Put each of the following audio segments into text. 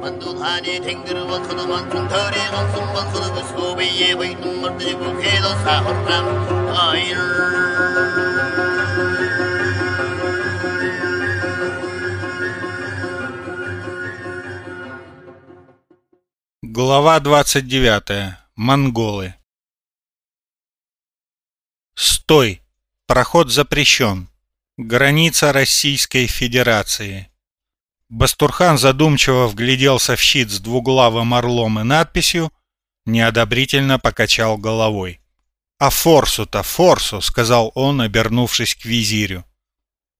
만두하니 탱그르와 커도만 통털에 건승만 커도 소비에 보이는 멀리고 해도 사호람 아이를 Глава 29. Монголы. Стой! Проход запрещен. Граница Российской Федерации. Бастурхан задумчиво вгляделся в щит с двуглавым орлом и надписью, неодобрительно покачал головой. «А форсу-то, форсу!» — сказал он, обернувшись к визирю.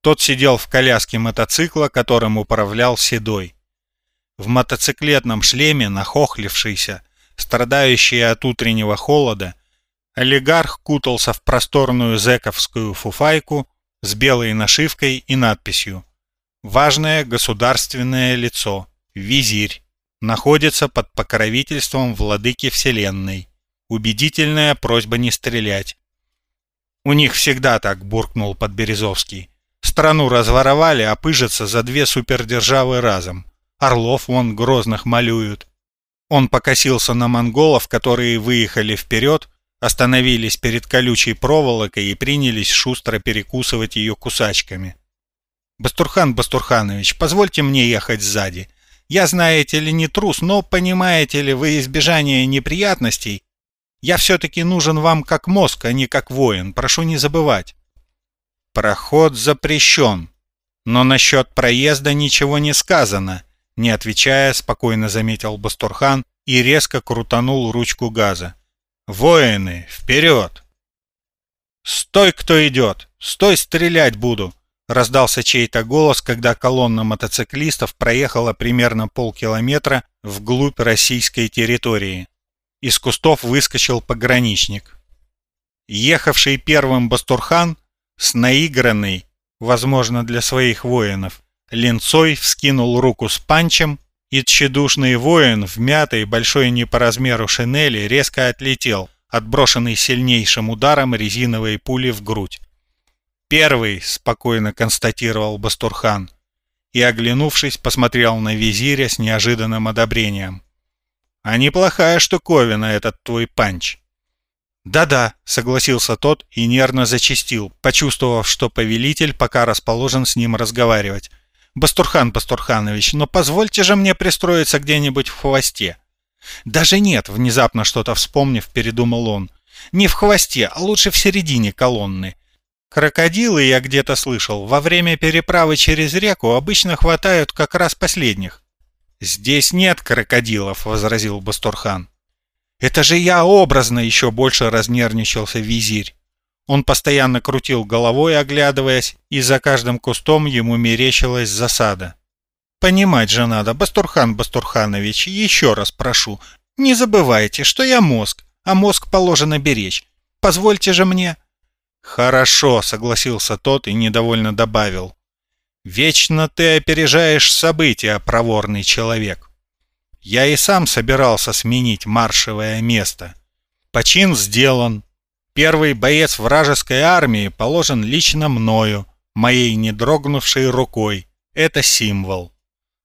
Тот сидел в коляске мотоцикла, которым управлял Седой. В мотоциклетном шлеме, нахохлившийся, страдающий от утреннего холода, олигарх кутался в просторную зэковскую фуфайку с белой нашивкой и надписью «Важное государственное лицо, визирь, находится под покровительством владыки Вселенной. Убедительная просьба не стрелять». «У них всегда так», — буркнул Подберезовский. «Страну разворовали, а пыжатся за две супердержавы разом. Орлов вон грозных малюют. Он покосился на монголов, которые выехали вперед, остановились перед колючей проволокой и принялись шустро перекусывать ее кусачками. «Бастурхан Бастурханович, позвольте мне ехать сзади. Я, знаете ли, не трус, но, понимаете ли, вы избежание неприятностей, я все-таки нужен вам как мозг, а не как воин, прошу не забывать». «Проход запрещен, но насчет проезда ничего не сказано», не отвечая, спокойно заметил Бастурхан и резко крутанул ручку газа. «Воины, вперед!» «Стой, кто идет! Стой, стрелять буду!» Раздался чей-то голос, когда колонна мотоциклистов проехала примерно полкилометра вглубь российской территории. Из кустов выскочил пограничник. Ехавший первым Бастурхан с наигранной, возможно, для своих воинов, Линцой вскинул руку с панчем, и тщедушный воин в мятой, большой не по размеру шинели резко отлетел, отброшенный сильнейшим ударом резиновой пули в грудь. «Первый», — спокойно констатировал Бастурхан, и, оглянувшись, посмотрел на визиря с неожиданным одобрением. «А неплохая штуковина этот твой панч». «Да-да», — согласился тот и нервно зачистил, почувствовав, что повелитель пока расположен с ним разговаривать. Бастурхан Бастурханович, но позвольте же мне пристроиться где-нибудь в хвосте. Даже нет, внезапно что-то вспомнив, передумал он. Не в хвосте, а лучше в середине колонны. Крокодилы, я где-то слышал, во время переправы через реку обычно хватают как раз последних. «Здесь нет крокодилов», — возразил Бастурхан. «Это же я образно еще больше разнервничался визирь. Он постоянно крутил головой, оглядываясь, и за каждым кустом ему мерещилась засада. «Понимать же надо, Бастурхан Бастурханович, еще раз прошу, не забывайте, что я мозг, а мозг положено беречь. Позвольте же мне...» «Хорошо», — согласился тот и недовольно добавил. «Вечно ты опережаешь события, проворный человек. Я и сам собирался сменить маршевое место. Почин сделан, Первый боец вражеской армии положен лично мною, моей не дрогнувшей рукой. Это символ.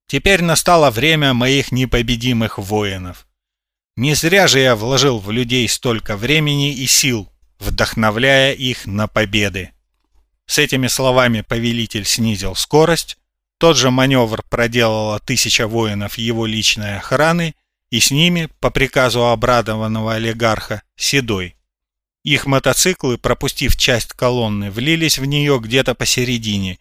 Теперь настало время моих непобедимых воинов. Не зря же я вложил в людей столько времени и сил, вдохновляя их на победы. С этими словами повелитель снизил скорость, тот же маневр проделала тысяча воинов его личной охраны, и с ними, по приказу обрадованного олигарха, Седой. Их мотоциклы, пропустив часть колонны, влились в нее где-то посередине,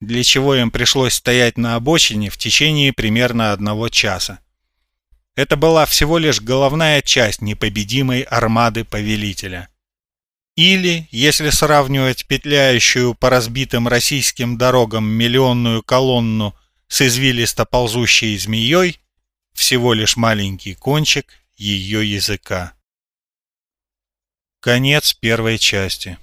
для чего им пришлось стоять на обочине в течение примерно одного часа. Это была всего лишь головная часть непобедимой армады повелителя. Или, если сравнивать петляющую по разбитым российским дорогам миллионную колонну с извилисто ползущей змеей, всего лишь маленький кончик ее языка. Конец первой части.